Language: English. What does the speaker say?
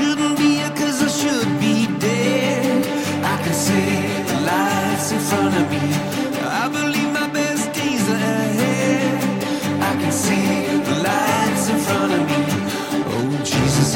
shouldn't be here cause I should be dead. I can see the lights in front of me. I believe my best days are ahead. I can see the lights in front of me. Oh, Jesus,